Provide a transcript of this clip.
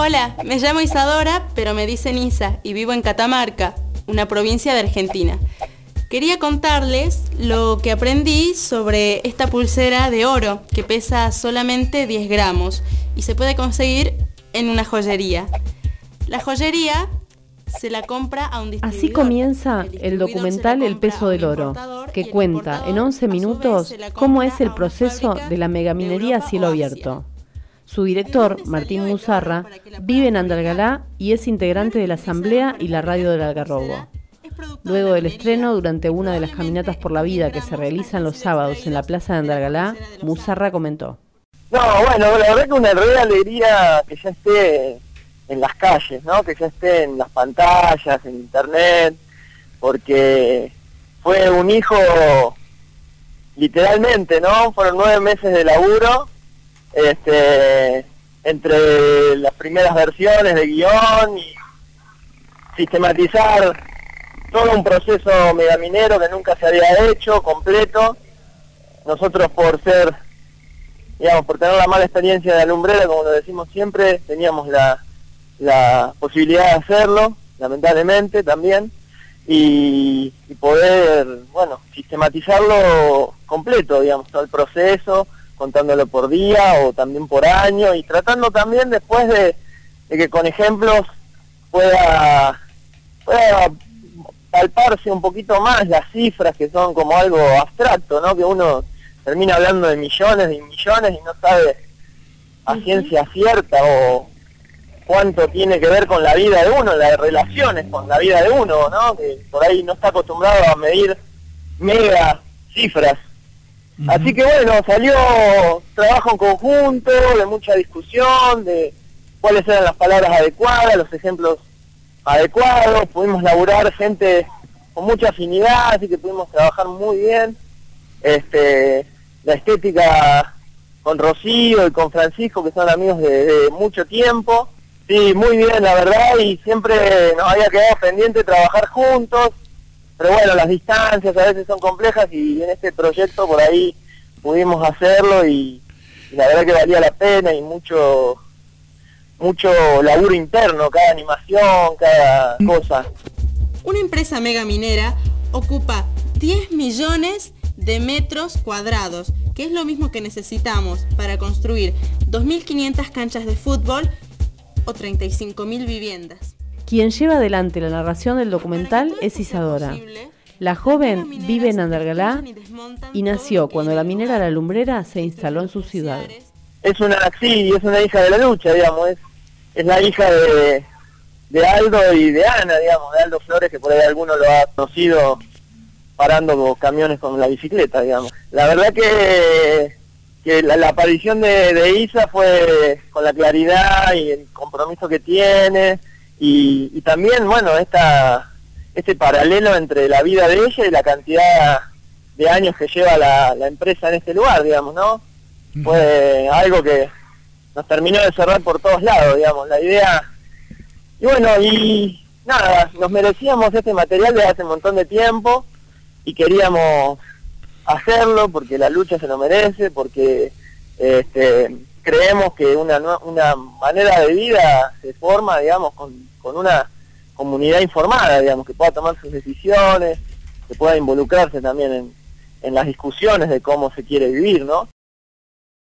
Hola, me llamo Isadora, pero me dicen Isa y vivo en Catamarca, una provincia de Argentina. Quería contarles lo que aprendí sobre esta pulsera de oro que pesa solamente 10 gramos y se puede conseguir en una joyería. La joyería se la compra a un distribuidor. Así comienza el, documental El peso del oro, que cuenta en 11 minutos cómo es el proceso de la megaminería a cielo abierto. Su director, Martín Musarra, vive en Andalgalá y es integrante de la Asamblea y la Radio del Algarrobo. Luego del estreno, durante una de las caminatas por la vida que se realizan los sábados en la Plaza de Andalgalá, Musarra comentó. No, bueno, la verdad que una re alegría que ya esté en las calles, ¿no? Que ya esté en las pantallas, en internet, porque fue un hijo literalmente, ¿no? Fueron nueve meses de laburo, este, entre las primeras versiones de guion y sistematizar todo un proceso megaminero que nunca se había hecho, completo. Nosotros por ser, digamos, por tener la mala experiencia de alumbrera, como lo decimos siempre, teníamos la, la posibilidad de hacerlo, lamentablemente también, y, poder, bueno, sistematizarlo completo, digamos, todo el proceso, contándolo por día o también por año, y tratando también después de, que con ejemplos pueda, pueda palparse un poquito más las cifras que son como algo abstracto, ¿no? Que uno termina hablando de millones y millones y no sabe a ciencia cierta o cuánto tiene que ver con la vida de uno, las relaciones con la vida de uno, ¿no? Que por ahí no está acostumbrado a medir mega cifras. Así que bueno, salió trabajo en conjunto, de mucha discusión, de cuáles eran las palabras adecuadas, los ejemplos adecuados, pudimos laburar gente con mucha afinidad, así que pudimos trabajar muy bien. Este, la estética con Rocío y con Francisco, que son amigos de, mucho tiempo. Sí, muy bien, la verdad, y siempre nos había quedado pendiente trabajar juntos, pero bueno, las distancias a veces son complejas y en este proyecto por ahí pudimos hacerlo y la verdad que valía la pena y mucho mucho laburo interno, cada animación, cada cosa. Una empresa mega minera ocupa 10 millones de metros cuadrados, que es lo mismo que necesitamos para construir 2.500 canchas de fútbol o 35.000 viviendas. Quien lleva adelante la narración del documental es Isadora. La joven vive en Andalgalá y nació cuando la minera La Lumbrera se instaló en su ciudad. Es una, sí, es una hija de la lucha, digamos, es es la hija de, de Aldo y de Ana, digamos, de Aldo Flores, que por ahí alguno lo ha conocido parando camiones con la bicicleta, digamos. La verdad que, que la, aparición de, Isa fue con la claridad y el compromiso que tiene y, también, bueno, esta, este paralelo entre la vida de ella y la cantidad de años que lleva la, la empresa en este lugar, digamos, ¿no? Fue algo que, nos terminó de cerrar por todos lados, digamos, la idea. Y bueno, y nada, nos merecíamos este material desde hace un montón de tiempo y queríamos hacerlo porque la lucha se lo merece, porque este, creemos que una, una manera de vida se forma, digamos, con, con una comunidad informada, digamos, que pueda tomar sus decisiones, que pueda involucrarse también en, en las discusiones de cómo se quiere vivir, ¿no?